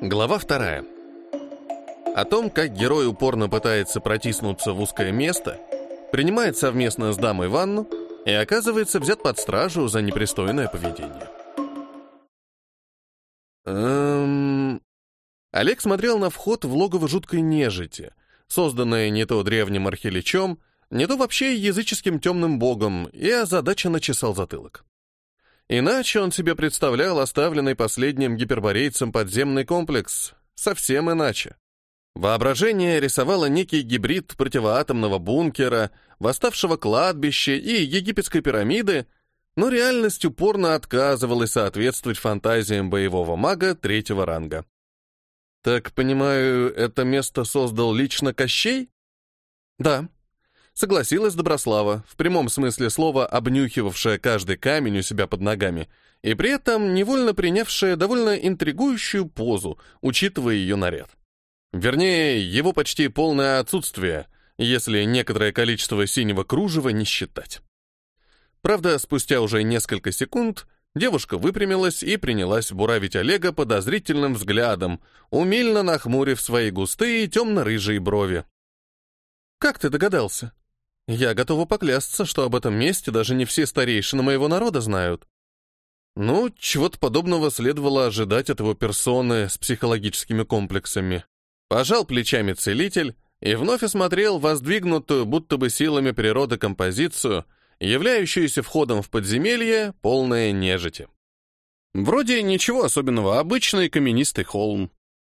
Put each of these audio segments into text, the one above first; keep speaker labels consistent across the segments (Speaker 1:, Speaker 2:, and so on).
Speaker 1: Глава вторая. О том, как герой упорно пытается протиснуться в узкое место, принимает совместно с дамой ванну и оказывается взят под стражу за непристойное поведение. Эм... Олег смотрел на вход в логово жуткой нежити, созданное не то древним архиличом, не то вообще языческим темным богом, и озадаченно чесал затылок. Иначе он себе представлял оставленный последним гиперборейцем подземный комплекс. Совсем иначе. Воображение рисовало некий гибрид противоатомного бункера, восставшего кладбища и египетской пирамиды, но реальность упорно отказывалась соответствовать фантазиям боевого мага третьего ранга. «Так, понимаю, это место создал лично Кощей?» «Да», — согласилась Доброслава, в прямом смысле слова обнюхивавшая каждый камень у себя под ногами, и при этом невольно принявшая довольно интригующую позу, учитывая ее наряд. Вернее, его почти полное отсутствие, если некоторое количество синего кружева не считать. Правда, спустя уже несколько секунд девушка выпрямилась и принялась буравить Олега подозрительным взглядом, умильно нахмурив свои густые темно-рыжие брови. «Как ты догадался? Я готова поклясться, что об этом месте даже не все старейшины моего народа знают». Ну, чего-то подобного следовало ожидать от его персоны с психологическими комплексами. Пожал плечами целитель и вновь осмотрел воздвигнутую будто бы силами природы композицию, являющуюся входом в подземелье, полное нежити. Вроде ничего особенного, обычный каменистый холм.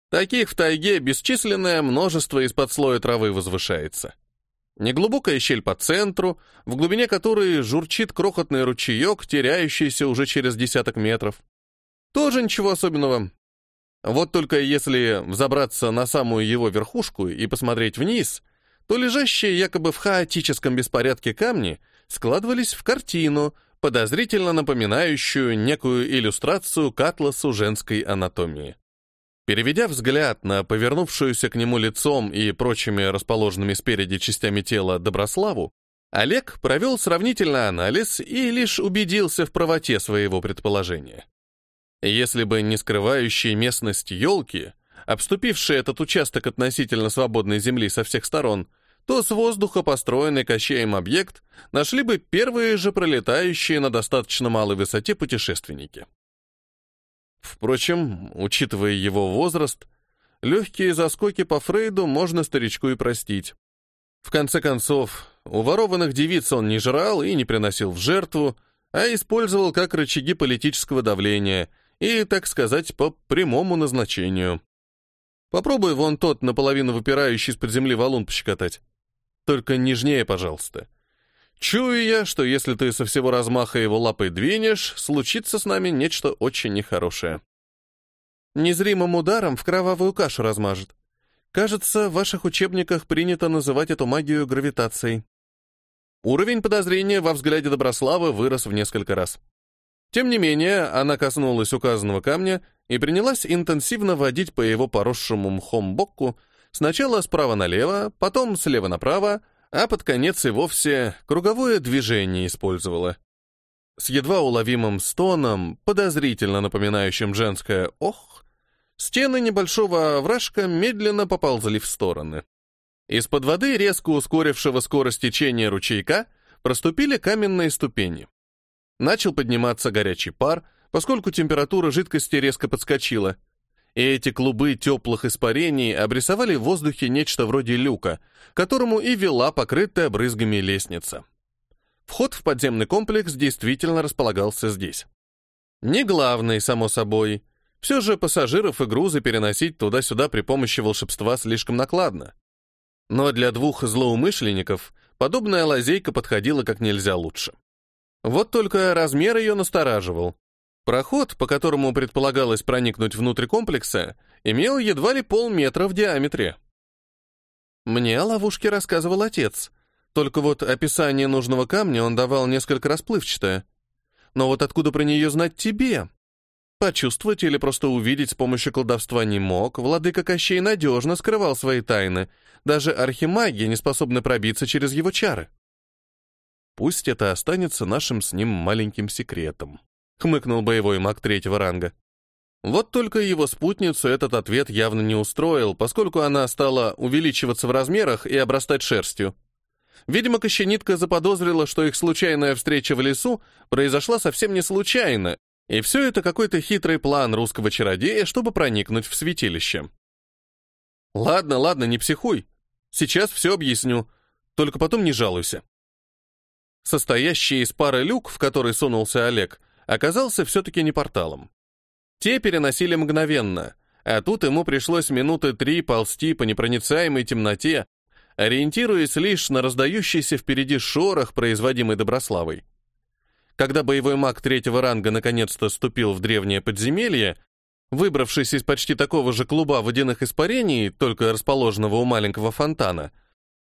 Speaker 1: Таких в тайге бесчисленное множество из-под слоя травы возвышается. Неглубокая щель по центру, в глубине которой журчит крохотный ручеек, теряющийся уже через десяток метров. Тоже ничего особенного, вот только если взобраться на самую его верхушку и посмотреть вниз, то лежащие якобы в хаотическом беспорядке камни складывались в картину, подозрительно напоминающую некую иллюстрацию к атласу женской анатомии. Переведя взгляд на повернувшуюся к нему лицом и прочими расположенными спереди частями тела Доброславу, Олег провел сравнительный анализ и лишь убедился в правоте своего предположения. Если бы не скрывающие местность елки, обступившие этот участок относительно свободной земли со всех сторон, то с воздуха построенный Кощеем объект нашли бы первые же пролетающие на достаточно малой высоте путешественники. Впрочем, учитывая его возраст, легкие заскоки по Фрейду можно старичку и простить. В конце концов, у ворованных девиц он не жрал и не приносил в жертву, а использовал как рычаги политического давления – и, так сказать, по прямому назначению. Попробуй вон тот наполовину выпирающий из-под земли валун пощекотать. Только нежнее, пожалуйста. Чую я, что если ты со всего размаха его лапой двинешь, случится с нами нечто очень нехорошее. Незримым ударом в кровавую кашу размажет. Кажется, в ваших учебниках принято называть эту магию гравитацией. Уровень подозрения во взгляде Доброславы вырос в несколько раз. Тем не менее, она коснулась указанного камня и принялась интенсивно водить по его поросшему мхом боку, сначала справа налево, потом слева направо, а под конец и вовсе круговое движение использовала. С едва уловимым стоном, подозрительно напоминающим женское «ох», стены небольшого овражка медленно поползли в стороны. Из-под воды, резко ускорившего скорость течения ручейка, проступили каменные ступени. Начал подниматься горячий пар, поскольку температура жидкости резко подскочила. И эти клубы теплых испарений обрисовали в воздухе нечто вроде люка, которому и вела покрытая брызгами лестница. Вход в подземный комплекс действительно располагался здесь. Не главный, само собой. Все же пассажиров и грузы переносить туда-сюда при помощи волшебства слишком накладно. Но для двух злоумышленников подобная лазейка подходила как нельзя лучше. Вот только размер ее настораживал. Проход, по которому предполагалось проникнуть внутрь комплекса, имел едва ли полметра в диаметре. Мне о ловушке рассказывал отец, только вот описание нужного камня он давал несколько расплывчатое. Но вот откуда про нее знать тебе? Почувствовать или просто увидеть с помощью колдовства не мог, владыка Кощей надежно скрывал свои тайны, даже архимаги не способны пробиться через его чары. Пусть это останется нашим с ним маленьким секретом», — хмыкнул боевой маг третьего ранга. Вот только его спутницу этот ответ явно не устроил, поскольку она стала увеличиваться в размерах и обрастать шерстью. Видимо, Кощенитка заподозрила, что их случайная встреча в лесу произошла совсем не случайно, и все это какой-то хитрый план русского чародея, чтобы проникнуть в святилище. «Ладно, ладно, не психуй. Сейчас все объясню. Только потом не жалуйся». Состоящий из пары люк, в который сунулся Олег, оказался все-таки не порталом. Те переносили мгновенно, а тут ему пришлось минуты три ползти по непроницаемой темноте, ориентируясь лишь на раздающийся впереди шорох, производимый Доброславой. Когда боевой маг третьего ранга наконец-то ступил в древнее подземелье, выбравшись из почти такого же клуба водяных испарений, только расположенного у маленького фонтана,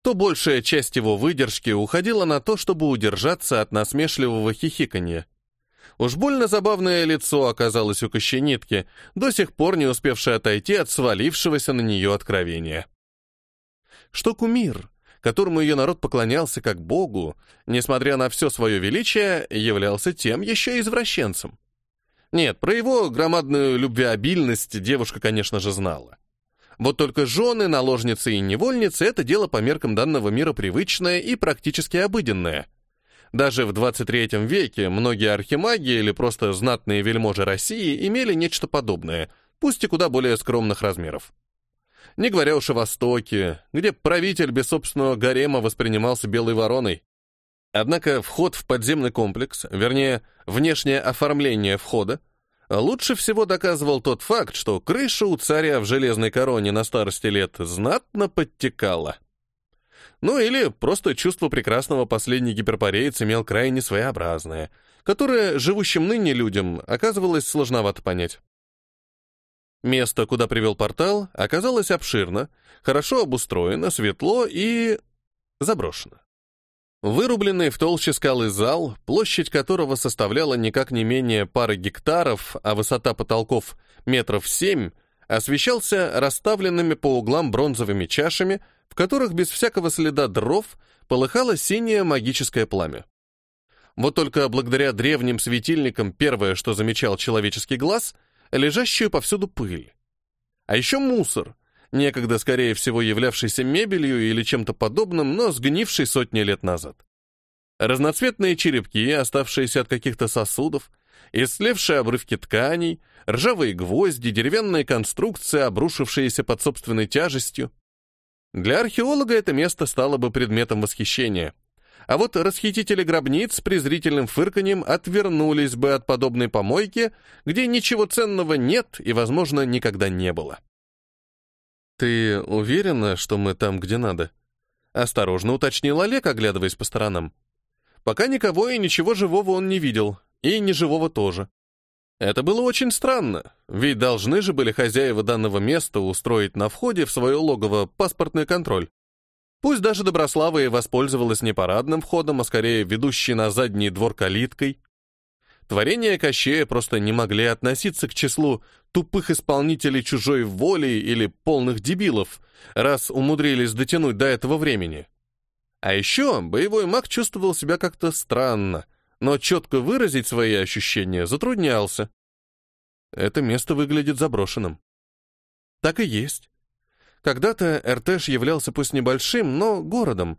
Speaker 1: то большая часть его выдержки уходила на то, чтобы удержаться от насмешливого хихиканья. Уж больно забавное лицо оказалось у кощенитки, до сих пор не успевшей отойти от свалившегося на нее откровения. Что кумир, которому ее народ поклонялся как богу, несмотря на все свое величие, являлся тем еще извращенцем. Нет, про его громадную любвеобильность девушка, конечно же, знала. Вот только жены, наложницы и невольницы — это дело по меркам данного мира привычное и практически обыденное. Даже в 23 веке многие архимаги или просто знатные вельможи России имели нечто подобное, пусть и куда более скромных размеров не говоря уж о Востоке, где правитель без собственного гарема воспринимался белой вороной. Однако вход в подземный комплекс, вернее, внешнее оформление входа, лучше всего доказывал тот факт, что крыша у царя в железной короне на старости лет знатно подтекала. Ну или просто чувство прекрасного последний гиперпореец имел крайне своеобразное, которое живущим ныне людям оказывалось сложновато понять. Место, куда привел портал, оказалось обширно, хорошо обустроено, светло и... заброшено. Вырубленный в толще скалы зал, площадь которого составляла никак не менее пары гектаров, а высота потолков метров семь, освещался расставленными по углам бронзовыми чашами, в которых без всякого следа дров полыхало синее магическое пламя. Вот только благодаря древним светильникам первое, что замечал человеческий глаз — лежащую повсюду пыль. А еще мусор, некогда, скорее всего, являвшийся мебелью или чем-то подобным, но сгнивший сотни лет назад. Разноцветные черепки, оставшиеся от каких-то сосудов, исслевшие обрывки тканей, ржавые гвозди, деревянные конструкции, обрушившиеся под собственной тяжестью. Для археолога это место стало бы предметом восхищения — а вот расхитители гробниц с презрительным фырканьем отвернулись бы от подобной помойки, где ничего ценного нет и, возможно, никогда не было. «Ты уверена, что мы там, где надо?» Осторожно уточнил Олег, оглядываясь по сторонам. Пока никого и ничего живого он не видел, и неживого тоже. Это было очень странно, ведь должны же были хозяева данного места устроить на входе в свое логово паспортный контроль. Пусть даже Доброслава и воспользовалась не парадным входом, а скорее ведущей на задний двор калиткой. Творения Кощея просто не могли относиться к числу тупых исполнителей чужой воли или полных дебилов, раз умудрились дотянуть до этого времени. А еще боевой маг чувствовал себя как-то странно, но четко выразить свои ощущения затруднялся. Это место выглядит заброшенным. Так и есть. Когда-то Эртеш являлся пусть небольшим, но городом,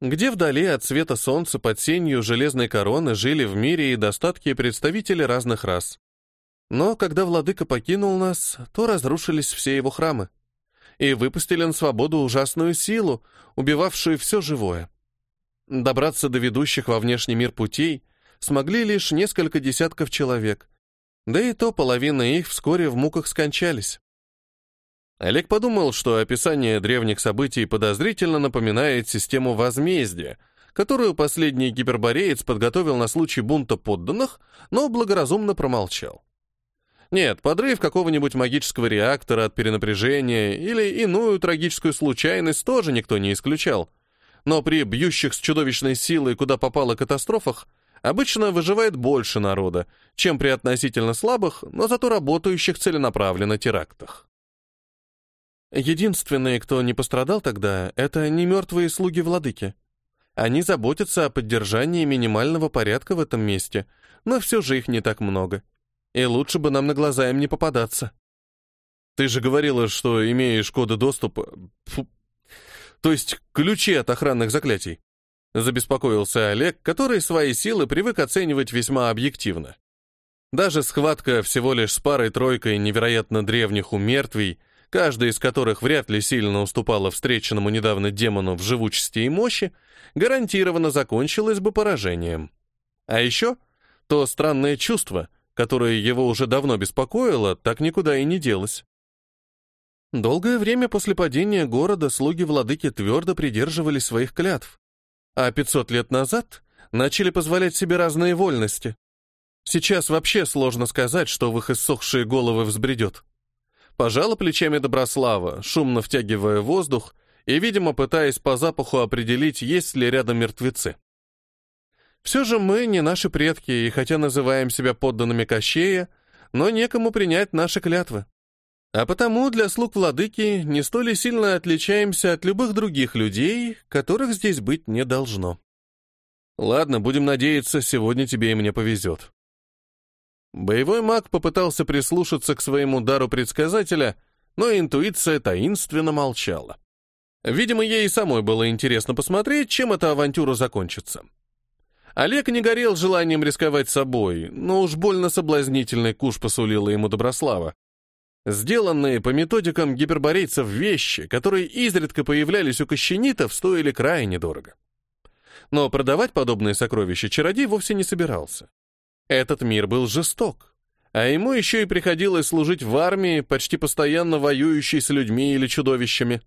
Speaker 1: где вдали от света солнца под сенью железной короны жили в мире и достатки представители разных рас. Но когда владыка покинул нас, то разрушились все его храмы и выпустили на свободу ужасную силу, убивавшую все живое. Добраться до ведущих во внешний мир путей смогли лишь несколько десятков человек, да и то половина их вскоре в муках скончались. Олег подумал, что описание древних событий подозрительно напоминает систему возмездия, которую последний гипербореец подготовил на случай бунта подданных, но благоразумно промолчал. Нет, подрыв какого-нибудь магического реактора от перенапряжения или иную трагическую случайность тоже никто не исключал. Но при бьющих с чудовищной силой куда попало катастрофах обычно выживает больше народа, чем при относительно слабых, но зато работающих целенаправленно терактах. Единственные, кто не пострадал тогда, это не мертвые слуги владыки. Они заботятся о поддержании минимального порядка в этом месте, но все же их не так много. И лучше бы нам на глаза им не попадаться. Ты же говорила, что имеешь коды доступа... Фу. То есть ключи от охранных заклятий. Забеспокоился Олег, который свои силы привык оценивать весьма объективно. Даже схватка всего лишь с парой-тройкой невероятно древних умертвий, каждая из которых вряд ли сильно уступала встреченному недавно демону в живучести и мощи, гарантированно закончилась бы поражением. А еще то странное чувство, которое его уже давно беспокоило, так никуда и не делось. Долгое время после падения города слуги владыки твердо придерживались своих клятв, а 500 лет назад начали позволять себе разные вольности. Сейчас вообще сложно сказать, что в их иссохшие головы взбредет. Пожала плечами Доброслава, шумно втягивая воздух и, видимо, пытаясь по запаху определить, есть ли рядом мертвецы. Все же мы не наши предки, и хотя называем себя подданными Кощея, но некому принять наши клятвы. А потому для слуг владыки не столь сильно отличаемся от любых других людей, которых здесь быть не должно. Ладно, будем надеяться, сегодня тебе и мне повезет. Боевой маг попытался прислушаться к своему дару предсказателя, но интуиция таинственно молчала. Видимо, ей самой было интересно посмотреть, чем эта авантюра закончится. Олег не горел желанием рисковать собой, но уж больно соблазнительный куш посулила ему Доброслава. Сделанные по методикам гиперборейцев вещи, которые изредка появлялись у кощенитов, стоили крайне дорого. Но продавать подобные сокровища чародей вовсе не собирался. Этот мир был жесток, а ему еще и приходилось служить в армии, почти постоянно воюющей с людьми или чудовищами.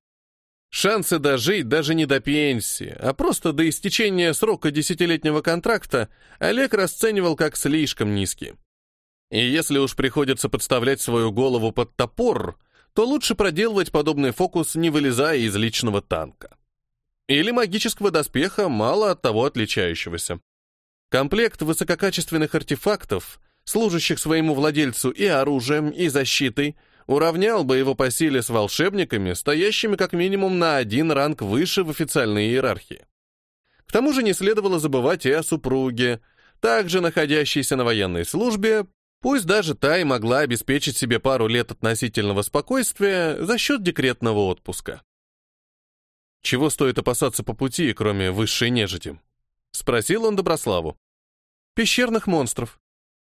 Speaker 1: Шансы дожить даже не до пенсии, а просто до истечения срока десятилетнего контракта Олег расценивал как слишком низкие. И если уж приходится подставлять свою голову под топор, то лучше проделывать подобный фокус, не вылезая из личного танка. Или магического доспеха, мало от того отличающегося. Комплект высококачественных артефактов, служащих своему владельцу и оружием, и защитой, уравнял бы его по силе с волшебниками, стоящими как минимум на один ранг выше в официальной иерархии. К тому же не следовало забывать и о супруге, также находящейся на военной службе, пусть даже та и могла обеспечить себе пару лет относительного спокойствия за счет декретного отпуска. Чего стоит опасаться по пути, кроме высшей нежити? Спросил он Доброславу. Пещерных монстров.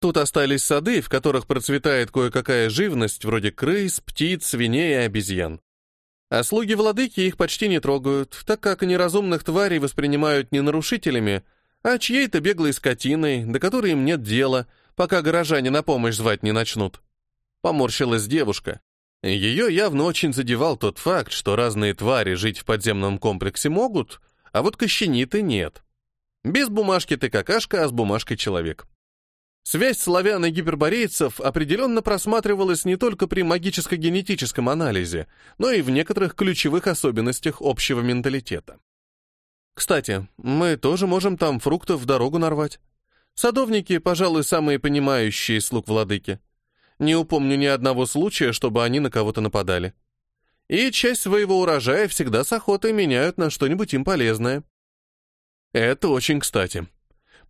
Speaker 1: Тут остались сады, в которых процветает кое-какая живность, вроде крыс, птиц, свиней и обезьян. А слуги владыки их почти не трогают, так как неразумных тварей воспринимают не нарушителями, а чьей-то беглой скотиной, до которой им нет дела, пока горожане на помощь звать не начнут. Поморщилась девушка. Ее явно очень задевал тот факт, что разные твари жить в подземном комплексе могут, а вот кощениты нет. Без бумажки ты какашка, а с бумажкой человек. Связь славян и гиперборейцев определенно просматривалась не только при магическо-генетическом анализе, но и в некоторых ключевых особенностях общего менталитета. Кстати, мы тоже можем там фруктов в дорогу нарвать. Садовники, пожалуй, самые понимающие слуг владыки. Не упомню ни одного случая, чтобы они на кого-то нападали. И часть своего урожая всегда с охотой меняют на что-нибудь им полезное. Это очень кстати.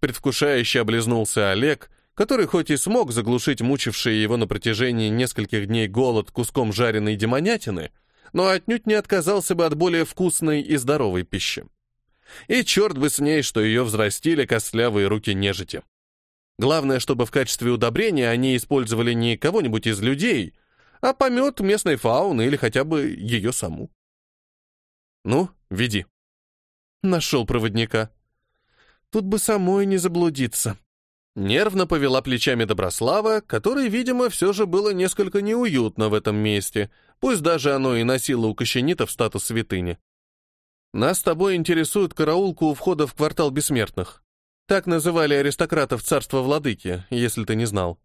Speaker 1: Предвкушающе облизнулся Олег, который хоть и смог заглушить мучивший его на протяжении нескольких дней голод куском жареной демонятины, но отнюдь не отказался бы от более вкусной и здоровой пищи. И черт бы с ней, что ее взрастили костлявые руки нежити. Главное, чтобы в качестве удобрения они использовали не кого-нибудь из людей, а помет местной фауны или хотя бы ее саму. Ну, веди. Нашел проводника. Тут бы самой не заблудиться. Нервно повела плечами Доброслава, которой, видимо, все же было несколько неуютно в этом месте, пусть даже оно и носило у кощенитов статус святыни. Нас с тобой интересует караулка у входа в квартал бессмертных. Так называли аристократов царства владыки, если ты не знал.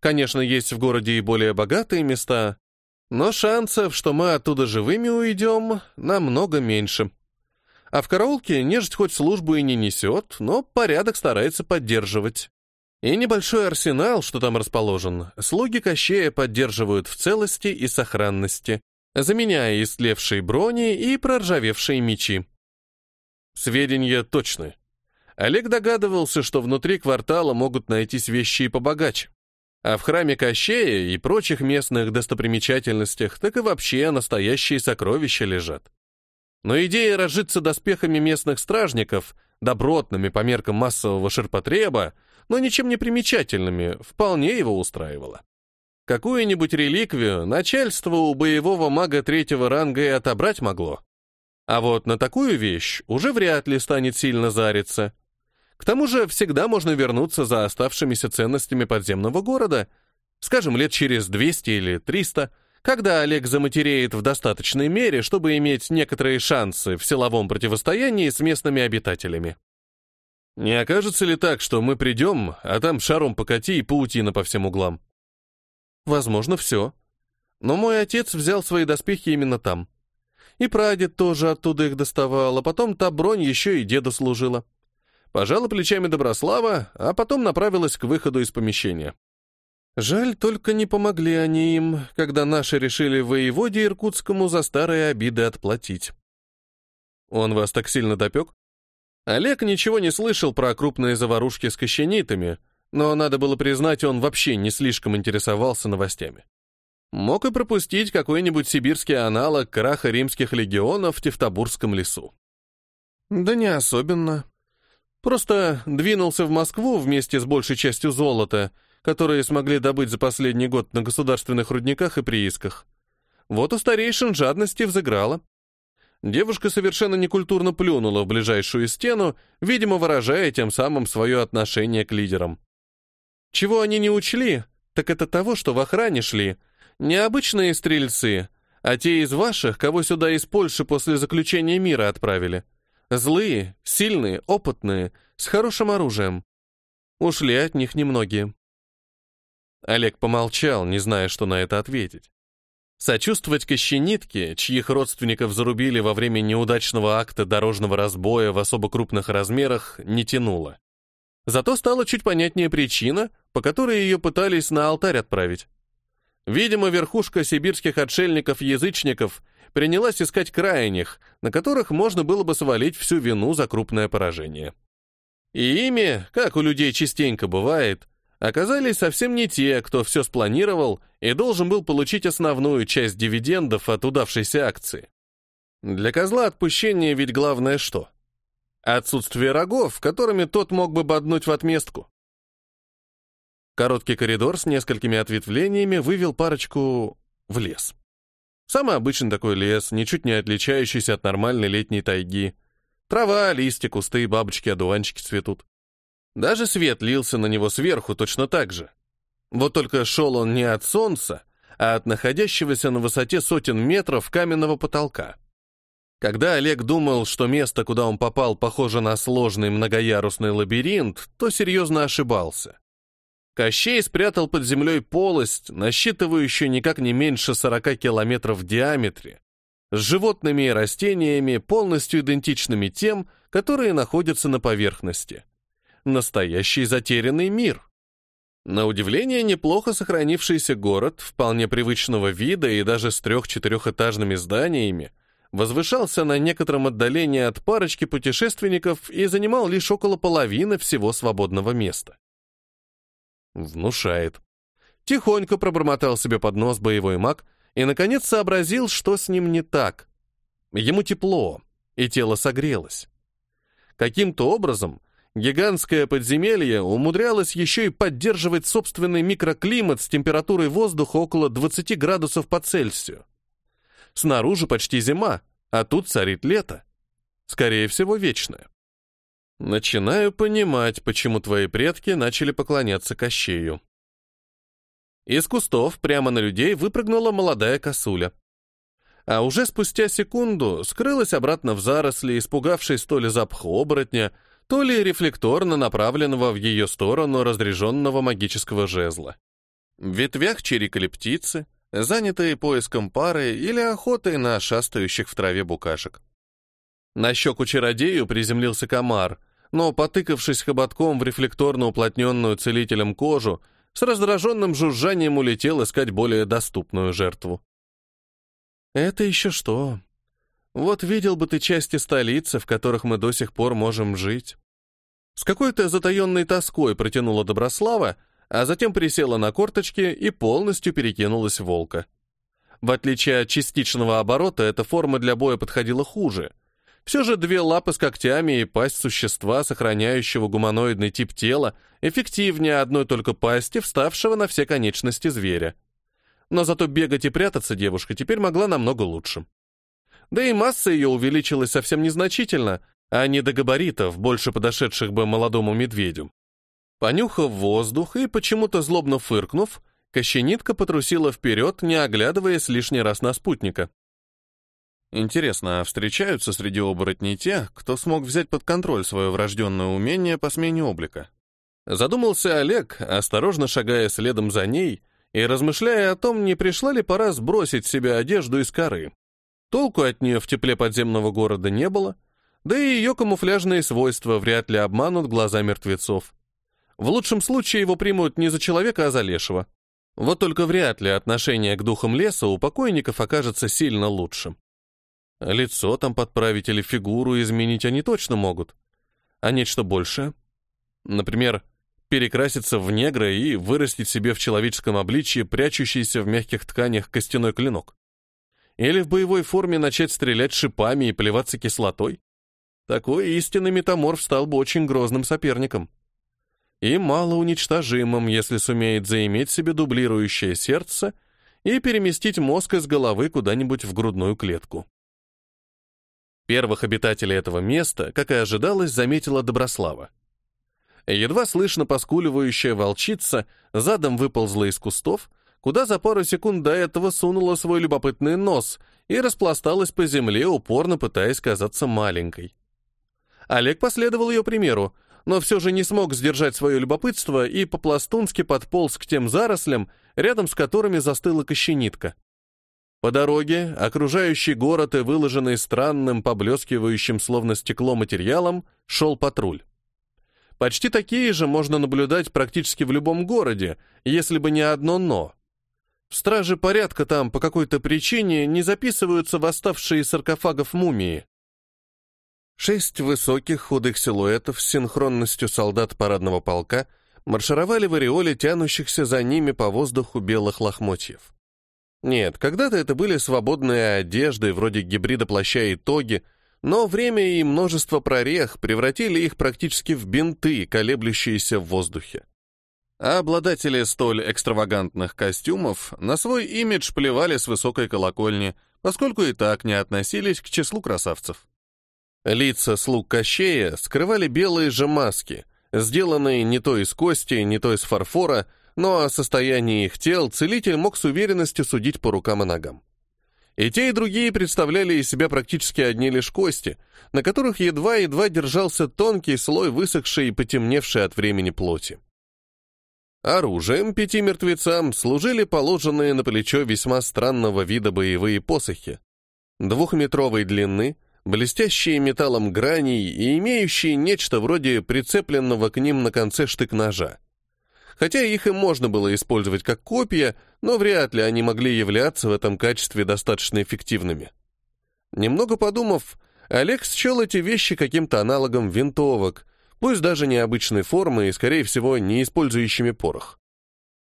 Speaker 1: Конечно, есть в городе и более богатые места, но шансов, что мы оттуда живыми уйдем, намного меньше. А в караулке нежить хоть службу и не несет, но порядок старается поддерживать. И небольшой арсенал, что там расположен, слуги Кощея поддерживают в целости и сохранности, заменяя истлевшие брони и проржавевшие мечи. Сведения точны. Олег догадывался, что внутри квартала могут найтись вещи и побогаче. А в храме Кощея и прочих местных достопримечательностях так и вообще настоящие сокровища лежат. Но идея разжиться доспехами местных стражников, добротными по меркам массового ширпотреба, но ничем не примечательными, вполне его устраивала. Какую-нибудь реликвию начальство у боевого мага третьего ранга и отобрать могло. А вот на такую вещь уже вряд ли станет сильно зариться. К тому же всегда можно вернуться за оставшимися ценностями подземного города, скажем, лет через 200 или 300, когда Олег заматереет в достаточной мере, чтобы иметь некоторые шансы в силовом противостоянии с местными обитателями. Не окажется ли так, что мы придем, а там шаром покати и паутина по всем углам? Возможно, все. Но мой отец взял свои доспехи именно там. И прадед тоже оттуда их доставал, а потом та бронь еще и деда служила. Пожала плечами Доброслава, а потом направилась к выходу из помещения. Жаль, только не помогли они им, когда наши решили воеводе Иркутскому за старые обиды отплатить. Он вас так сильно допек? Олег ничего не слышал про крупные заварушки с кощенитами, но, надо было признать, он вообще не слишком интересовался новостями. Мог и пропустить какой-нибудь сибирский аналог краха римских легионов в Тевтобурском лесу. Да не особенно. Просто двинулся в Москву вместе с большей частью золота, которые смогли добыть за последний год на государственных рудниках и приисках. Вот у старейшин жадности взыграла. Девушка совершенно некультурно плюнула в ближайшую стену, видимо, выражая тем самым свое отношение к лидерам. Чего они не учли, так это того, что в охране шли не обычные стрельцы, а те из ваших, кого сюда из Польши после заключения мира отправили. Злые, сильные, опытные, с хорошим оружием. Ушли от них немногие. Олег помолчал, не зная, что на это ответить. Сочувствовать кощенитке, чьих родственников зарубили во время неудачного акта дорожного разбоя в особо крупных размерах, не тянуло. Зато стала чуть понятнее причина, по которой ее пытались на алтарь отправить. Видимо, верхушка сибирских отшельников-язычников принялась искать крайних, на которых можно было бы свалить всю вину за крупное поражение. И ими, как у людей частенько бывает, оказались совсем не те, кто все спланировал и должен был получить основную часть дивидендов от удавшейся акции. Для козла отпущения ведь главное что? Отсутствие рогов, которыми тот мог бы боднуть в отместку. Короткий коридор с несколькими ответвлениями вывел парочку в лес. Самый обычный такой лес, ничуть не отличающийся от нормальной летней тайги. Трава, листья, кусты, бабочки, одуванчики цветут. Даже свет лился на него сверху точно так же. Вот только шел он не от солнца, а от находящегося на высоте сотен метров каменного потолка. Когда Олег думал, что место, куда он попал, похоже на сложный многоярусный лабиринт, то серьезно ошибался. Кощей спрятал под землей полость, насчитывающую никак не меньше 40 километров в диаметре, с животными и растениями, полностью идентичными тем, которые находятся на поверхности. Настоящий затерянный мир. На удивление, неплохо сохранившийся город, вполне привычного вида и даже с трех-четырехэтажными зданиями, возвышался на некотором отдалении от парочки путешественников и занимал лишь около половины всего свободного места. Внушает. Тихонько пробормотал себе под нос боевой маг и, наконец, сообразил, что с ним не так. Ему тепло, и тело согрелось. Каким-то образом гигантское подземелье умудрялось еще и поддерживать собственный микроклимат с температурой воздуха около 20 градусов по Цельсию. Снаружи почти зима, а тут царит лето. Скорее всего, вечное. Начинаю понимать, почему твои предки начали поклоняться Кощею. Из кустов прямо на людей выпрыгнула молодая косуля. А уже спустя секунду скрылась обратно в заросли, испугавшись то ли запаха оборотня, то ли рефлекторно направленного в ее сторону разряженного магического жезла. В ветвях чирикали птицы, занятые поиском пары или охотой на шастающих в траве букашек. На щеку чародею приземлился комар, но, потыкавшись хоботком в рефлекторно уплотненную целителем кожу, с раздраженным жужжанием улетел искать более доступную жертву. «Это еще что? Вот видел бы ты части столицы, в которых мы до сих пор можем жить». С какой-то затаенной тоской протянула Доброслава, а затем присела на корточки и полностью перекинулась в волка. В отличие от частичного оборота, эта форма для боя подходила хуже. Все же две лапы с когтями и пасть существа, сохраняющего гуманоидный тип тела, эффективнее одной только пасти, вставшего на все конечности зверя. Но зато бегать и прятаться девушка теперь могла намного лучше. Да и масса ее увеличилась совсем незначительно, а не до габаритов, больше подошедших бы молодому медведю. Понюхав воздух и почему-то злобно фыркнув, Кощенитка потрусила вперед, не оглядываясь лишний раз на спутника. Интересно, а встречаются среди оборотней те, кто смог взять под контроль свое врожденное умение по смене облика? Задумался Олег, осторожно шагая следом за ней и размышляя о том, не пришла ли пора сбросить с себя одежду из коры. Толку от нее в тепле подземного города не было, да и ее камуфляжные свойства вряд ли обманут глаза мертвецов. В лучшем случае его примут не за человека, а за лешего. Вот только вряд ли отношение к духам леса у покойников окажется сильно лучше. Лицо там подправить или фигуру изменить они точно могут. А нечто большее? Например, перекраситься в негра и вырастить себе в человеческом обличье прячущийся в мягких тканях костяной клинок. Или в боевой форме начать стрелять шипами и плеваться кислотой. Такой истинный метаморф стал бы очень грозным соперником и малоуничтожимым, если сумеет заиметь себе дублирующее сердце и переместить мозг из головы куда-нибудь в грудную клетку. Первых обитателей этого места, как и ожидалось, заметила Доброслава. Едва слышно поскуливающая волчица задом выползла из кустов, куда за пару секунд до этого сунула свой любопытный нос и распласталась по земле, упорно пытаясь казаться маленькой. Олег последовал ее примеру, но все же не смог сдержать свое любопытство и по-пластунски подполз к тем зарослям, рядом с которыми застыла кощенитка. По дороге, окружающий город и выложенный странным, поблескивающим словно стекло материалом, шел патруль. Почти такие же можно наблюдать практически в любом городе, если бы не одно «но». В страже порядка там по какой-то причине не записываются восставшие из саркофагов мумии. Шесть высоких худых силуэтов с синхронностью солдат парадного полка маршировали в ореоле тянущихся за ними по воздуху белых лохмотьев. Нет, когда-то это были свободные одежды, вроде гибрида плаща и тоги, но время и множество прорех превратили их практически в бинты, колеблющиеся в воздухе. А обладатели столь экстравагантных костюмов на свой имидж плевали с высокой колокольни, поскольку и так не относились к числу красавцев. Лица слуг Кощея скрывали белые же маски, сделанные не то из кости, не то из фарфора, но о состоянии их тел целитель мог с уверенностью судить по рукам и ногам. И те, и другие представляли из себя практически одни лишь кости, на которых едва-едва держался тонкий слой высохшей и потемневшей от времени плоти. Оружием пяти мертвецам служили положенные на плечо весьма странного вида боевые посохи. Двухметровой длины — блестящие металлом граней и имеющие нечто вроде прицепленного к ним на конце штык-ножа. Хотя их и можно было использовать как копья, но вряд ли они могли являться в этом качестве достаточно эффективными. Немного подумав, Олег счел эти вещи каким-то аналогом винтовок, пусть даже необычной формы и, скорее всего, не использующими порох.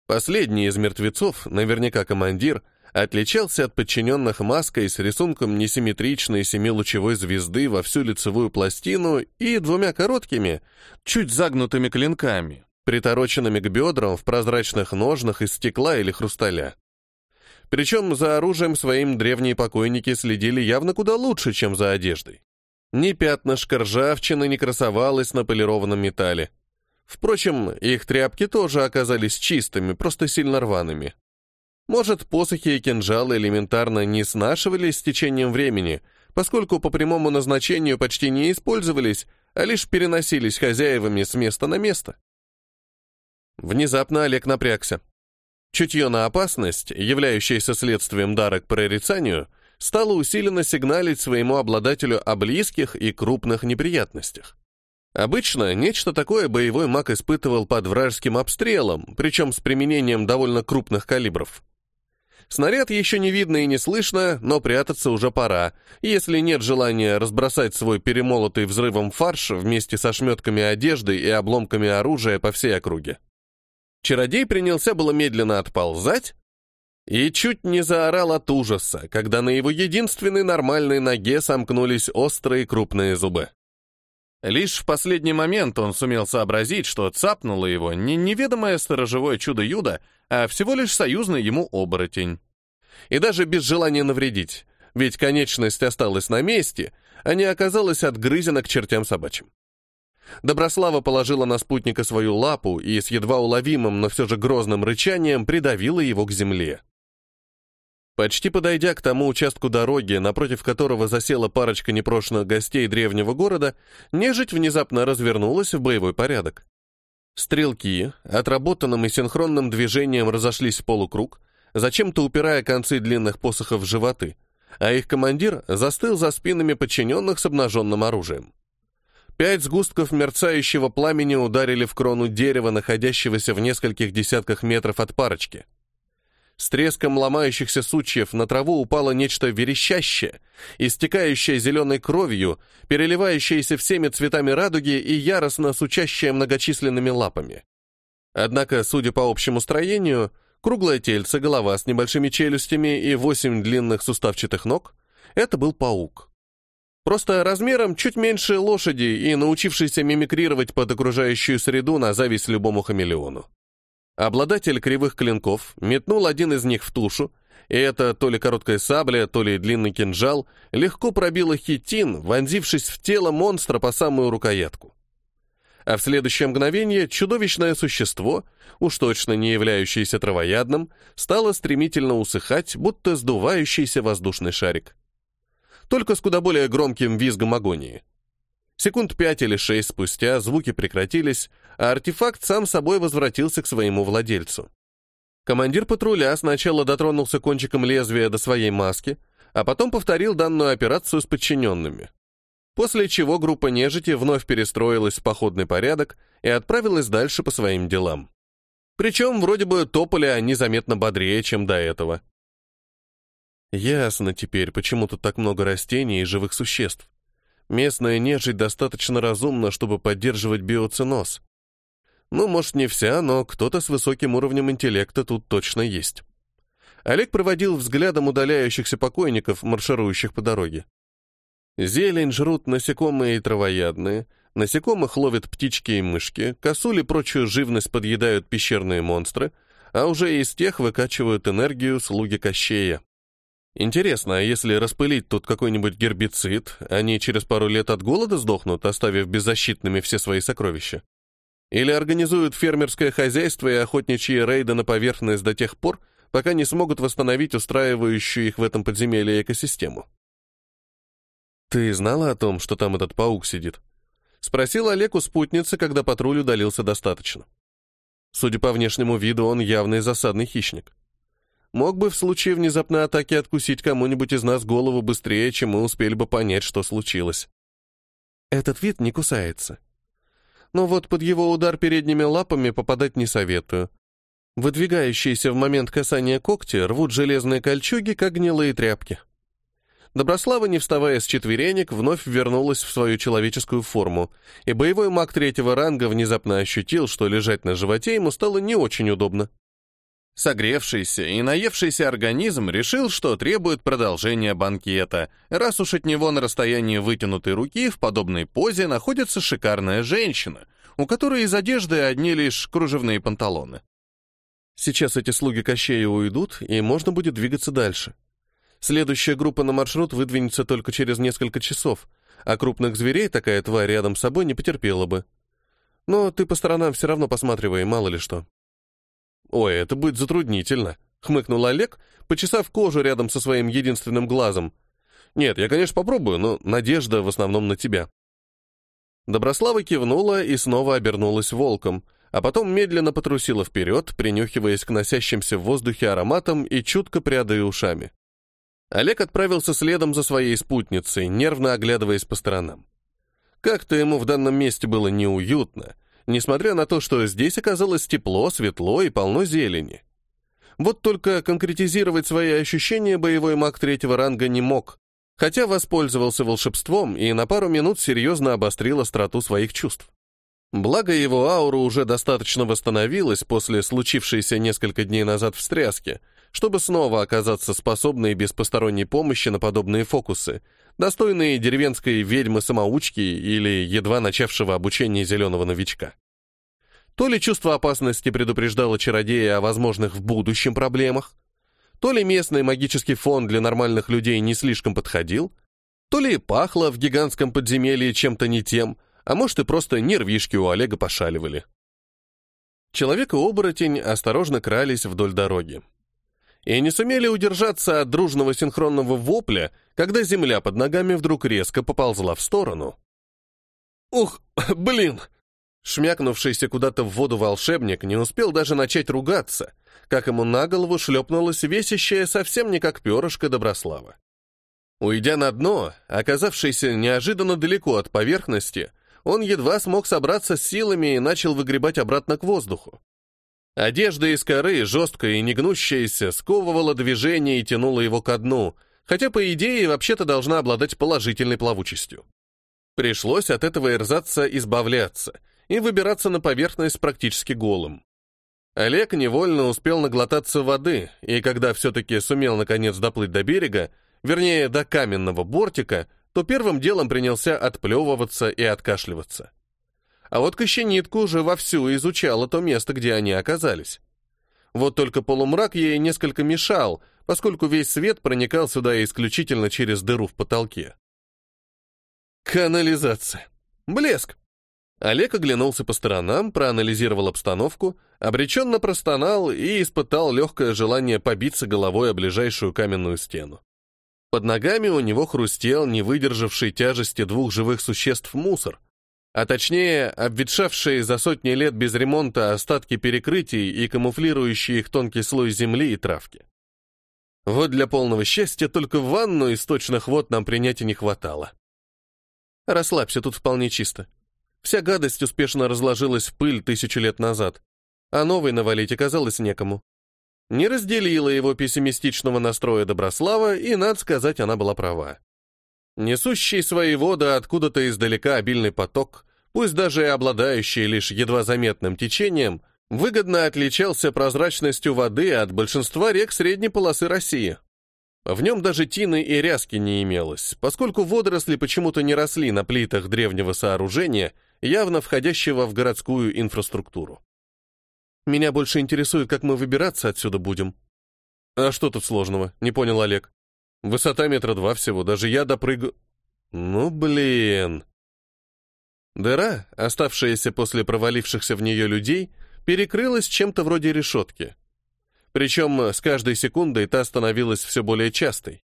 Speaker 1: Последний из мертвецов, наверняка командир, отличался от подчиненных маской с рисунком несимметричной семилучевой звезды во всю лицевую пластину и двумя короткими, чуть загнутыми клинками, притороченными к бедрам в прозрачных ножнах из стекла или хрусталя. Причем за оружием своим древние покойники следили явно куда лучше, чем за одеждой. Ни пятнышко ржавчины не красовалось на полированном металле. Впрочем, их тряпки тоже оказались чистыми, просто сильно рваными. Может, посохи и кинжалы элементарно не снашивались с течением времени, поскольку по прямому назначению почти не использовались, а лишь переносились хозяевами с места на место. Внезапно Олег напрягся. Чутье на опасность, являющееся следствием дара к прорицанию, стало усиленно сигналить своему обладателю о близких и крупных неприятностях. Обычно нечто такое боевой маг испытывал под вражеским обстрелом, причем с применением довольно крупных калибров. Снаряд еще не видно и не слышно, но прятаться уже пора, если нет желания разбросать свой перемолотый взрывом фарш вместе со шметками одежды и обломками оружия по всей округе. Чародей принялся было медленно отползать и чуть не заорал от ужаса, когда на его единственной нормальной ноге сомкнулись острые крупные зубы. Лишь в последний момент он сумел сообразить, что цапнуло его не неведомое сторожевое чудо-юдо, а всего лишь союзный ему оборотень. И даже без желания навредить, ведь конечность осталась на месте, а не оказалась отгрызена к чертям собачьим. Доброслава положила на спутника свою лапу и с едва уловимым, но все же грозным рычанием придавила его к земле. Почти подойдя к тому участку дороги, напротив которого засела парочка непрошенных гостей древнего города, нежить внезапно развернулась в боевой порядок. Стрелки отработанным и синхронным движением разошлись в полукруг, зачем-то упирая концы длинных посохов в животы, а их командир застыл за спинами подчиненных с обнаженным оружием. Пять сгустков мерцающего пламени ударили в крону дерева, находящегося в нескольких десятках метров от парочки — с треском ломающихся сучьев на траву упало нечто верещащее, истекающее зеленой кровью, переливающееся всеми цветами радуги и яростно сучащее многочисленными лапами. Однако, судя по общему строению, круглое тельце, голова с небольшими челюстями и восемь длинных суставчатых ног — это был паук. Просто размером чуть меньше лошади и научившийся мимикрировать под окружающую среду на зависть любому хамелеону. Обладатель кривых клинков метнул один из них в тушу, и это то ли короткая сабля, то ли длинный кинжал легко пробило хитин, вонзившись в тело монстра по самую рукоятку. А в следующее мгновение чудовищное существо, уж точно не являющееся травоядным, стало стремительно усыхать, будто сдувающийся воздушный шарик. Только с куда более громким визгом агонии. Секунд пять или шесть спустя звуки прекратились, а артефакт сам собой возвратился к своему владельцу. Командир патруля сначала дотронулся кончиком лезвия до своей маски, а потом повторил данную операцию с подчиненными. После чего группа нежити вновь перестроилась в походный порядок и отправилась дальше по своим делам. Причем вроде бы топали они заметно бодрее, чем до этого. Ясно теперь, почему тут так много растений и живых существ. Местная нежить достаточно разумна, чтобы поддерживать биоценоз. Ну, может, не вся, но кто-то с высоким уровнем интеллекта тут точно есть. Олег проводил взглядом удаляющихся покойников, марширующих по дороге. Зелень жрут насекомые и травоядные, насекомых ловят птички и мышки, косули прочую живность подъедают пещерные монстры, а уже из тех выкачивают энергию слуги Кощея. Интересно, а если распылить тут какой-нибудь гербицид, они через пару лет от голода сдохнут, оставив беззащитными все свои сокровища? Или организуют фермерское хозяйство и охотничьи рейды на поверхность до тех пор, пока не смогут восстановить устраивающую их в этом подземелье экосистему? «Ты знала о том, что там этот паук сидит?» — спросил Олег у спутницы, когда патруль удалился достаточно. Судя по внешнему виду, он явный засадный хищник мог бы в случае внезапной атаки откусить кому-нибудь из нас голову быстрее, чем мы успели бы понять, что случилось. Этот вид не кусается. Но вот под его удар передними лапами попадать не советую. Выдвигающиеся в момент касания когти рвут железные кольчуги, как гнилые тряпки. Доброслава, не вставая с четверенек, вновь вернулась в свою человеческую форму, и боевой маг третьего ранга внезапно ощутил, что лежать на животе ему стало не очень удобно. Согревшийся и наевшийся организм решил, что требует продолжения банкета, раз уж от него на расстоянии вытянутой руки в подобной позе находится шикарная женщина, у которой из одежды одни лишь кружевные панталоны. Сейчас эти слуги Кощея уйдут, и можно будет двигаться дальше. Следующая группа на маршрут выдвинется только через несколько часов, а крупных зверей такая тварь рядом с собой не потерпела бы. Но ты по сторонам все равно посматривай, мало ли что. «Ой, это будет затруднительно», — хмыкнул Олег, почесав кожу рядом со своим единственным глазом. «Нет, я, конечно, попробую, но надежда в основном на тебя». Доброслава кивнула и снова обернулась волком, а потом медленно потрусила вперед, принюхиваясь к носящимся в воздухе ароматам и чутко прядая ушами. Олег отправился следом за своей спутницей, нервно оглядываясь по сторонам. Как-то ему в данном месте было неуютно — несмотря на то, что здесь оказалось тепло, светло и полно зелени. Вот только конкретизировать свои ощущения боевой маг третьего ранга не мог, хотя воспользовался волшебством и на пару минут серьезно обострил остроту своих чувств. Благо, его аура уже достаточно восстановилась после случившейся несколько дней назад встряски, чтобы снова оказаться способной без посторонней помощи на подобные фокусы, достойные деревенской ведьмы-самоучки или едва начавшего обучение зеленого новичка. То ли чувство опасности предупреждало чародея о возможных в будущем проблемах, то ли местный магический фон для нормальных людей не слишком подходил, то ли пахло в гигантском подземелье чем-то не тем, а может и просто нервишки у Олега пошаливали. Человек и оборотень осторожно крались вдоль дороги. И не сумели удержаться от дружного синхронного вопля, когда земля под ногами вдруг резко поползла в сторону. «Ух, блин!» Шмякнувшийся куда-то в воду волшебник не успел даже начать ругаться, как ему на голову шлепнулась весящая совсем не как перышко Доброслава. Уйдя на дно, оказавшийся неожиданно далеко от поверхности, он едва смог собраться с силами и начал выгребать обратно к воздуху. Одежда из коры, жесткая и негнущаяся, сковывала движение и тянула его ко дну, хотя, по идее, вообще-то должна обладать положительной плавучестью. Пришлось от этого эрзаца избавляться и выбираться на поверхность практически голым. Олег невольно успел наглотаться воды, и когда все-таки сумел наконец доплыть до берега, вернее, до каменного бортика, то первым делом принялся отплевываться и откашливаться. А вот Кощенитка уже вовсю изучала то место, где они оказались. Вот только полумрак ей несколько мешал, поскольку весь свет проникал сюда исключительно через дыру в потолке. Канализация. Блеск. Олег оглянулся по сторонам, проанализировал обстановку, обреченно простонал и испытал легкое желание побиться головой о ближайшую каменную стену. Под ногами у него хрустел не выдержавший тяжести двух живых существ мусор, а точнее, обветшавшие за сотни лет без ремонта остатки перекрытий и камуфлирующие их тонкий слой земли и травки. Вот для полного счастья только в ванну из точных вод нам принять и не хватало. Расслабься, тут вполне чисто. Вся гадость успешно разложилась в пыль тысячу лет назад, а новой навалить оказалось некому. Не разделила его пессимистичного настроя Доброслава, и, надо сказать, она была права. Несущий свои воды откуда-то издалека обильный поток, пусть даже и обладающий лишь едва заметным течением, выгодно отличался прозрачностью воды от большинства рек средней полосы России. В нем даже тины и ряски не имелось, поскольку водоросли почему-то не росли на плитах древнего сооружения, явно входящего в городскую инфраструктуру. Меня больше интересует, как мы выбираться отсюда будем. А что тут сложного? Не понял Олег. Высота метра два всего, даже я допрыгаю... Ну, блин. Дыра, оставшаяся после провалившихся в нее людей, перекрылась чем-то вроде решетки. Причем с каждой секундой та становилась все более частой.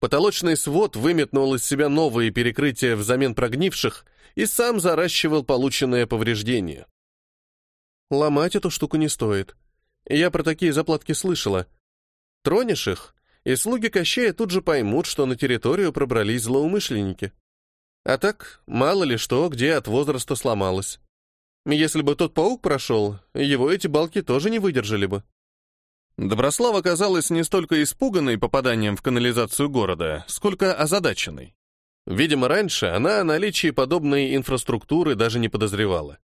Speaker 1: Потолочный свод выметнул из себя новые перекрытия взамен прогнивших и сам заращивал полученное повреждение. Ломать эту штуку не стоит. Я про такие заплатки слышала. Тронешь их, и слуги Кощея тут же поймут, что на территорию пробрались злоумышленники. А так, мало ли что, где от возраста сломалось. Если бы тот паук прошел, его эти балки тоже не выдержали бы. Доброслава казалась не столько испуганной попаданием в канализацию города, сколько озадаченной. Видимо, раньше она о наличии подобной инфраструктуры даже не подозревала.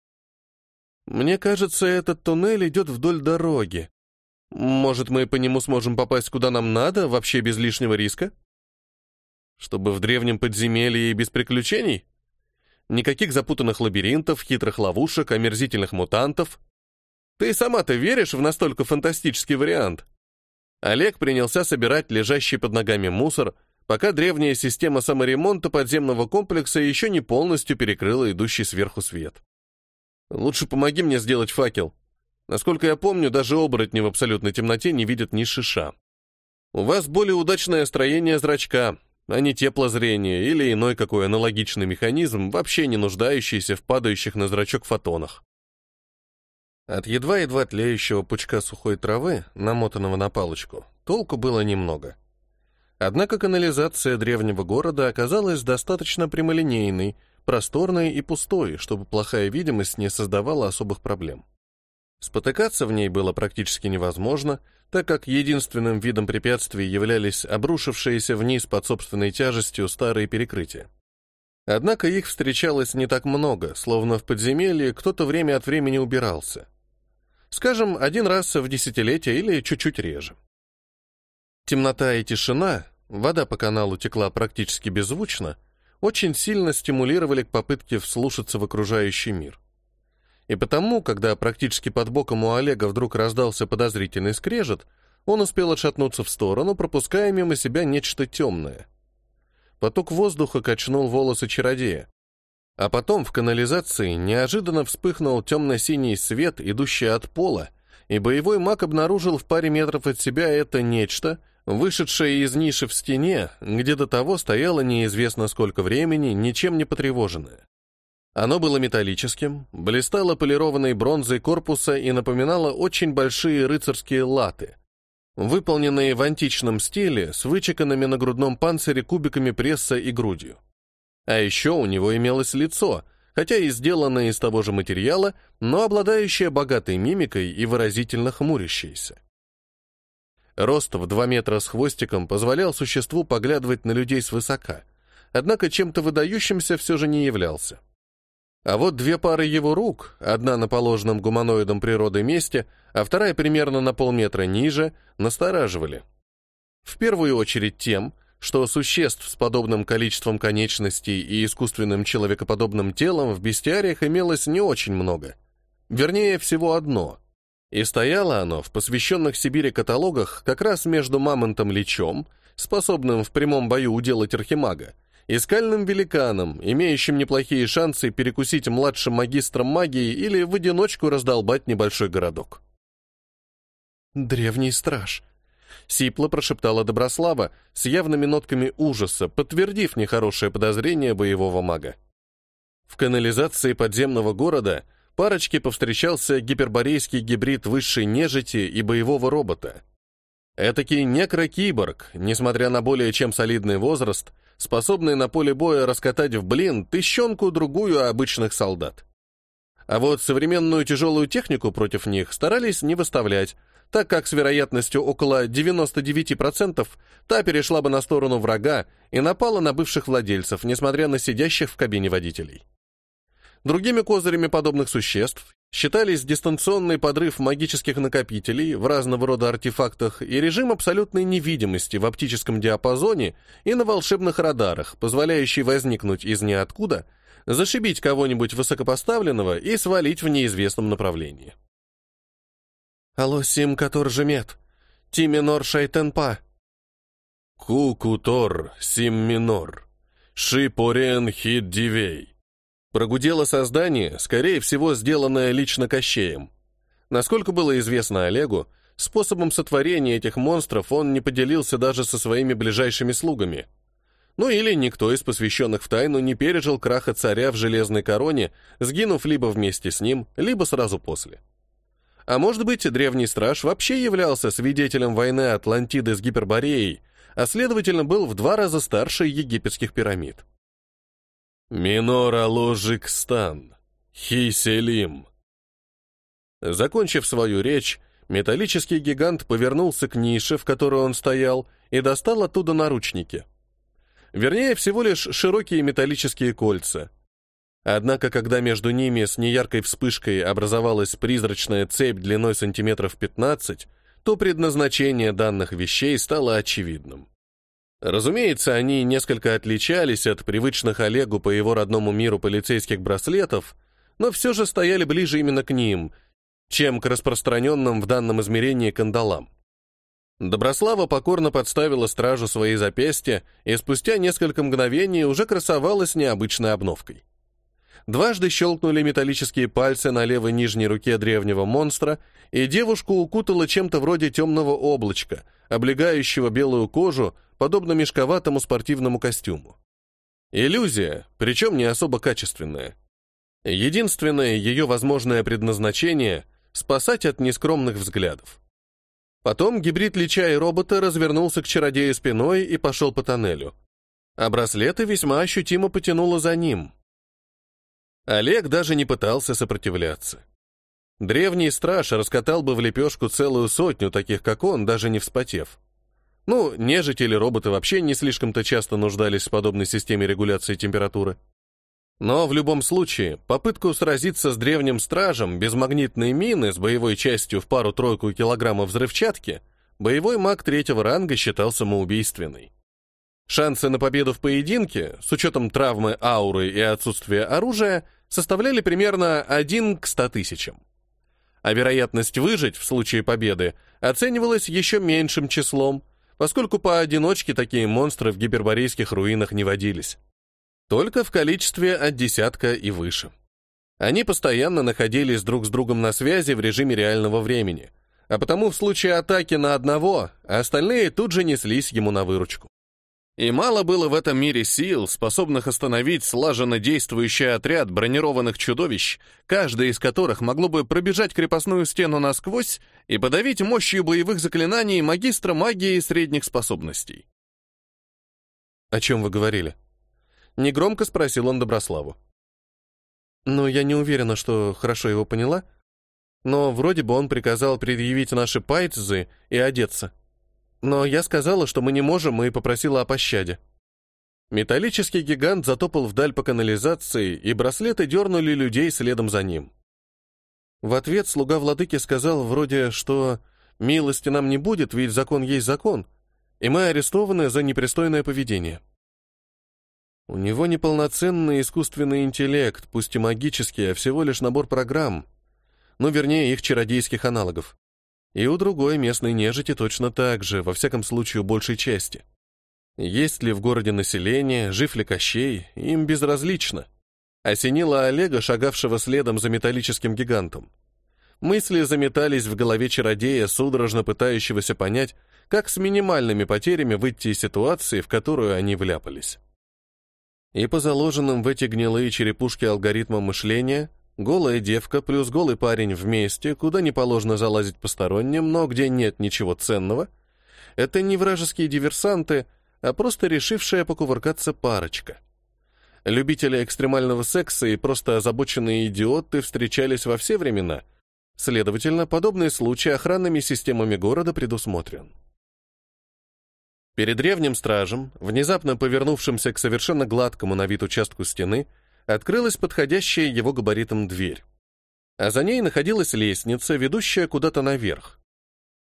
Speaker 1: Мне кажется, этот туннель идет вдоль дороги. Может, мы по нему сможем попасть куда нам надо, вообще без лишнего риска? Чтобы в древнем подземелье и без приключений? Никаких запутанных лабиринтов, хитрых ловушек, омерзительных мутантов. Ты сама-то веришь в настолько фантастический вариант? Олег принялся собирать лежащий под ногами мусор, пока древняя система саморемонта подземного комплекса еще не полностью перекрыла идущий сверху свет. Лучше помоги мне сделать факел. Насколько я помню, даже оборотни в абсолютной темноте не видят ни шиша. У вас более удачное строение зрачка, а не теплозрение или иной какой аналогичный механизм, вообще не нуждающийся в падающих на зрачок фотонах. От едва-едва тлеющего пучка сухой травы, намотанного на палочку, толку было немного. Однако канализация древнего города оказалась достаточно прямолинейной, просторной и пустой, чтобы плохая видимость не создавала особых проблем. Спотыкаться в ней было практически невозможно, так как единственным видом препятствий являлись обрушившиеся вниз под собственной тяжестью старые перекрытия. Однако их встречалось не так много, словно в подземелье кто-то время от времени убирался. Скажем, один раз в десятилетие или чуть-чуть реже. Темнота и тишина, вода по каналу текла практически беззвучно, очень сильно стимулировали к попытке вслушаться в окружающий мир. И потому, когда практически под боком у Олега вдруг раздался подозрительный скрежет, он успел отшатнуться в сторону, пропуская мимо себя нечто темное. Поток воздуха качнул волосы чародея. А потом в канализации неожиданно вспыхнул темно-синий свет, идущий от пола, и боевой маг обнаружил в паре метров от себя это нечто — вышедшая из ниши в стене, где до того стояло неизвестно сколько времени, ничем не потревоженное. Оно было металлическим, блистало полированной бронзой корпуса и напоминало очень большие рыцарские латы, выполненные в античном стиле с вычеканными на грудном панцире кубиками пресса и грудью. А еще у него имелось лицо, хотя и сделанное из того же материала, но обладающее богатой мимикой и выразительно хмурящееся. Рост в два метра с хвостиком позволял существу поглядывать на людей свысока, однако чем-то выдающимся все же не являлся. А вот две пары его рук, одна на положенном гуманоидом природы месте, а вторая примерно на полметра ниже, настораживали. В первую очередь тем, что существ с подобным количеством конечностей и искусственным человекоподобным телом в бестиариях имелось не очень много. Вернее, всего одно, и стояло оно в посвященных Сибири каталогах как раз между мамонтом-лечом, способным в прямом бою уделать архимага, и скальным великаном, имеющим неплохие шансы перекусить младшим магистром магии или в одиночку раздолбать небольшой городок. «Древний страж», — сипло прошептала Доброслава с явными нотками ужаса, подтвердив нехорошее подозрение боевого мага. В канализации подземного города — парочке повстречался гиперборейский гибрид высшей нежити и боевого робота. Этакий некрокиборг, несмотря на более чем солидный возраст, способный на поле боя раскатать в блин тыщенку-другую обычных солдат. А вот современную тяжелую технику против них старались не выставлять, так как с вероятностью около 99% та перешла бы на сторону врага и напала на бывших владельцев, несмотря на сидящих в кабине водителей. Другими козырями подобных существ считались дистанционный подрыв магических накопителей в разного рода артефактах и режим абсолютной невидимости в оптическом диапазоне и на волшебных радарах, позволяющий возникнуть из ниоткуда, зашибить кого-нибудь высокопоставленного и свалить в неизвестном направлении. «Алло, сим, котор жемет. Шайтенпа».
Speaker 2: «Ку-кутор, сим минор. Ши порен дивей».
Speaker 1: Прогудело создание, скорее всего, сделанное лично Кощеем. Насколько было известно Олегу, способом сотворения этих монстров он не поделился даже со своими ближайшими слугами. Ну или никто из посвященных в тайну не пережил краха царя в железной короне, сгинув либо вместе с ним, либо сразу после. А может быть, древний страж вообще являлся свидетелем войны Атлантиды с Гипербореей, а следовательно был в два раза старше египетских пирамид.
Speaker 2: Минора Ложик Стан. Хиселим.
Speaker 1: Закончив свою речь, металлический гигант повернулся к нише, в которой он стоял, и достал оттуда наручники. Вернее, всего лишь широкие металлические кольца. Однако, когда между ними с неяркой вспышкой образовалась призрачная цепь длиной сантиметров 15, то предназначение данных вещей стало очевидным. Разумеется, они несколько отличались от привычных Олегу по его родному миру полицейских браслетов, но все же стояли ближе именно к ним, чем к распространенным в данном измерении кандалам. Доброслава покорно подставила стражу свои запястья и спустя несколько мгновений уже красовалась необычной обновкой. Дважды щелкнули металлические пальцы на левой нижней руке древнего монстра, и девушку укутало чем-то вроде темного облачка, облегающего белую кожу, подобно мешковатому спортивному костюму. Иллюзия, причем не особо качественная. Единственное ее возможное предназначение — спасать от нескромных взглядов. Потом гибрид Лича и робота развернулся к чародею спиной и пошел по тоннелю. А браслеты весьма ощутимо потянуло за ним. Олег даже не пытался сопротивляться. Древний страж раскатал бы в лепешку целую сотню таких, как он, даже не вспотев. Ну, нежить или роботы вообще не слишком-то часто нуждались в подобной системе регуляции температуры. Но в любом случае, попытку сразиться с древним стражем без магнитной мины с боевой частью в пару-тройку килограммов взрывчатки боевой маг третьего ранга считал самоубийственной. Шансы на победу в поединке, с учетом травмы ауры и отсутствия оружия, составляли примерно 1 к 100 тысячам. А вероятность выжить в случае победы оценивалась еще меньшим числом, поскольку поодиночке такие монстры в гиперборейских руинах не водились. Только в количестве от десятка и выше. Они постоянно находились друг с другом на связи в режиме реального времени, а потому в случае атаки на одного, остальные тут же неслись ему на выручку. И мало было в этом мире сил, способных остановить слаженно действующий отряд бронированных чудовищ, каждое из которых могло бы пробежать крепостную стену насквозь и подавить мощью боевых заклинаний магистра магии средних способностей. «О чем вы говорили?» Негромко спросил он Доброславу. «Ну, я не уверена, что хорошо его поняла, но вроде бы он приказал предъявить наши пайтзы и одеться. Но я сказала, что мы не можем, и попросила о пощаде». Металлический гигант затопал вдаль по канализации, и браслеты дернули людей следом за ним. В ответ слуга владыки сказал вроде, что «милости нам не будет, ведь закон есть закон, и мы арестованы за непристойное поведение». У него неполноценный искусственный интеллект, пусть и магический, а всего лишь набор программ. Ну, вернее, их чародейских аналогов. И у другой местной нежити точно так же, во всяком случае, у большей части. Есть ли в городе население, жив ли Кощей, им безразлично. Осенило Олега, шагавшего следом за металлическим гигантом. Мысли заметались в голове чародея, судорожно пытающегося понять, как с минимальными потерями выйти из ситуации, в которую они вляпались. И по заложенным в эти гнилые черепушки алгоритмам мышления, голая девка плюс голый парень вместе, куда не положено залазить посторонним, но где нет ничего ценного, это не вражеские диверсанты, а просто решившая покувыркаться парочка. Любители экстремального секса и просто озабоченные идиоты встречались во все времена. Следовательно, подобный случай охранными системами города предусмотрен. Перед древним стражем, внезапно повернувшимся к совершенно гладкому на вид участку стены, открылась подходящая его габаритом дверь. А за ней находилась лестница, ведущая куда-то наверх.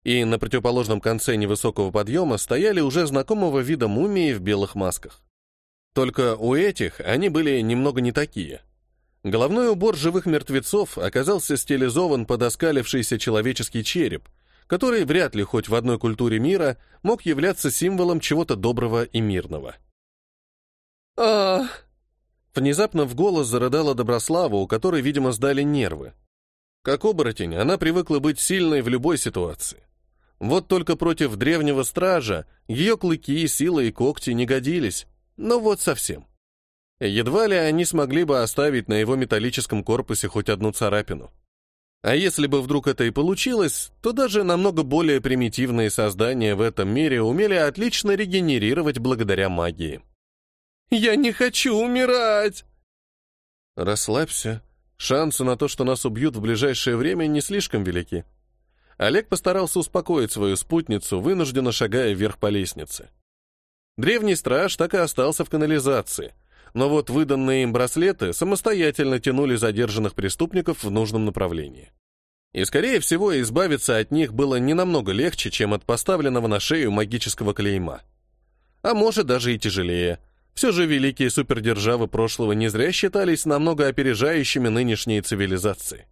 Speaker 1: И на противоположном конце невысокого подъема стояли уже знакомого вида мумии в белых масках. Только у этих они были немного не такие. Головной убор живых мертвецов оказался стилизован под оскалившийся человеческий череп, который вряд ли хоть в одной культуре мира мог являться символом чего-то доброго и мирного. а Внезапно в голос зарыдала Доброслава, у которой, видимо, сдали нервы. Как оборотень, она привыкла быть сильной в любой ситуации. Вот только против древнего стража ее клыки, сила и когти не годились. Но вот совсем. Едва ли они смогли бы оставить на его металлическом корпусе хоть одну царапину. А если бы вдруг это и получилось, то даже намного более примитивные создания в этом мире умели отлично регенерировать благодаря магии. «Я не хочу умирать!» «Расслабься. Шансы на то, что нас убьют в ближайшее время, не слишком велики». Олег постарался успокоить свою спутницу, вынужденно шагая вверх по лестнице. Древний страж так и остался в канализации, но вот выданные им браслеты самостоятельно тянули задержанных преступников в нужном направлении. И, скорее всего, избавиться от них было не намного легче, чем от поставленного на шею магического клейма. А может, даже и тяжелее. Все же великие супердержавы прошлого не зря считались намного опережающими нынешние цивилизации.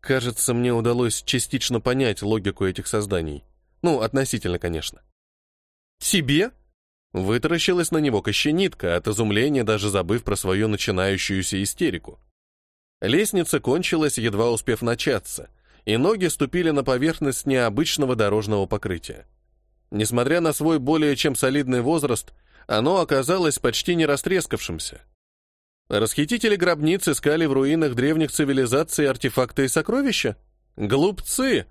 Speaker 1: Кажется, мне удалось частично понять логику этих созданий. Ну, относительно, конечно. «Тебе?» Вытаращилась на него кощенитка, от изумления даже забыв про свою начинающуюся истерику. Лестница кончилась, едва успев начаться, и ноги ступили на поверхность необычного дорожного покрытия. Несмотря на свой более чем солидный возраст, оно оказалось почти не растрескавшимся. Расхитители гробниц искали в руинах древних цивилизаций артефакты и сокровища? Глупцы!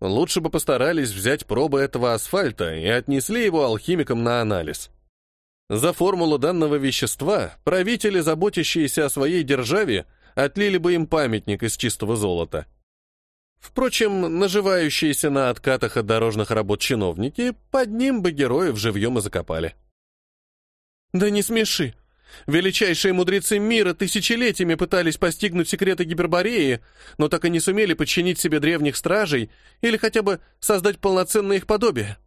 Speaker 1: Лучше бы постарались взять пробы этого асфальта и отнесли его алхимикам на анализ. За формулу данного вещества правители, заботящиеся о своей державе, отлили бы им памятник из чистого золота. Впрочем, наживающиеся на откатах от дорожных работ чиновники под ним бы героев живьем и закопали. «Да не смеши. Величайшие мудрецы мира тысячелетиями пытались постигнуть секреты Гипербореи, но так и не сумели подчинить себе древних стражей или хотя бы создать полноценное их подобие».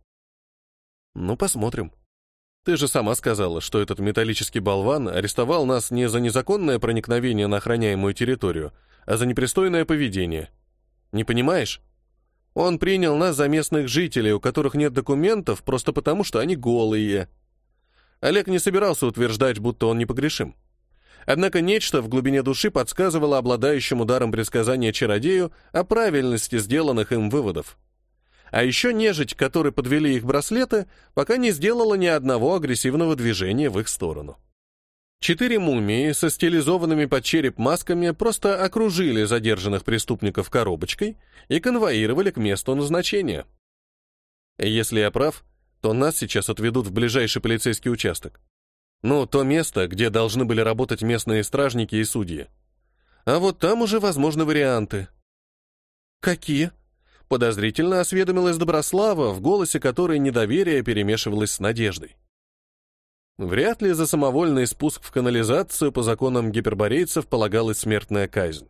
Speaker 1: «Ну, посмотрим. Ты же сама сказала, что этот металлический болван арестовал нас не за незаконное проникновение на охраняемую территорию, а за непристойное поведение». Не понимаешь? Он принял нас за местных жителей, у которых нет документов, просто потому, что они голые. Олег не собирался утверждать, будто он непогрешим. Однако нечто в глубине души подсказывало обладающему даром предсказания чародею о правильности сделанных им выводов. А еще нежить, которой подвели их браслеты, пока не сделала ни одного агрессивного движения в их сторону. Четыре мумии со стилизованными под череп масками просто окружили задержанных преступников коробочкой и конвоировали к месту назначения. Если я прав, то нас сейчас отведут в ближайший полицейский участок. Ну, то место, где должны были работать местные стражники и судьи. А вот там уже возможны варианты. «Какие?» — подозрительно осведомилась Доброслава, в голосе которой недоверие перемешивалось с надеждой. Вряд ли за самовольный спуск в канализацию по законам гиперборейцев полагалась смертная казнь.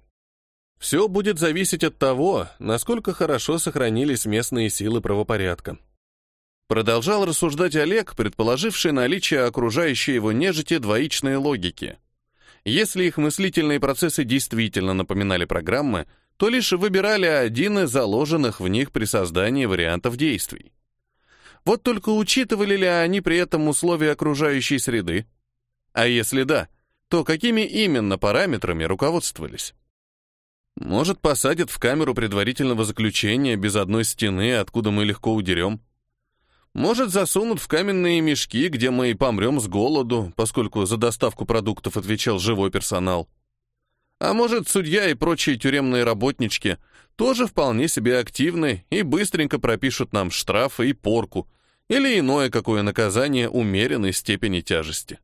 Speaker 1: Все будет зависеть от того, насколько хорошо сохранились местные силы правопорядка. Продолжал рассуждать Олег, предположивший наличие окружающей его нежити двоичной логики. Если их мыслительные процессы действительно напоминали программы, то лишь выбирали один из заложенных в них при создании вариантов действий. Вот только учитывали ли они при этом условия окружающей среды? А если да, то какими именно параметрами руководствовались? Может, посадят в камеру предварительного заключения без одной стены, откуда мы легко удерем? Может, засунут в каменные мешки, где мы и помрем с голоду, поскольку за доставку продуктов отвечал живой персонал. А может, судья и прочие тюремные работнички тоже вполне себе активны и быстренько пропишут нам штрафы и порку или иное какое наказание умеренной степени тяжести.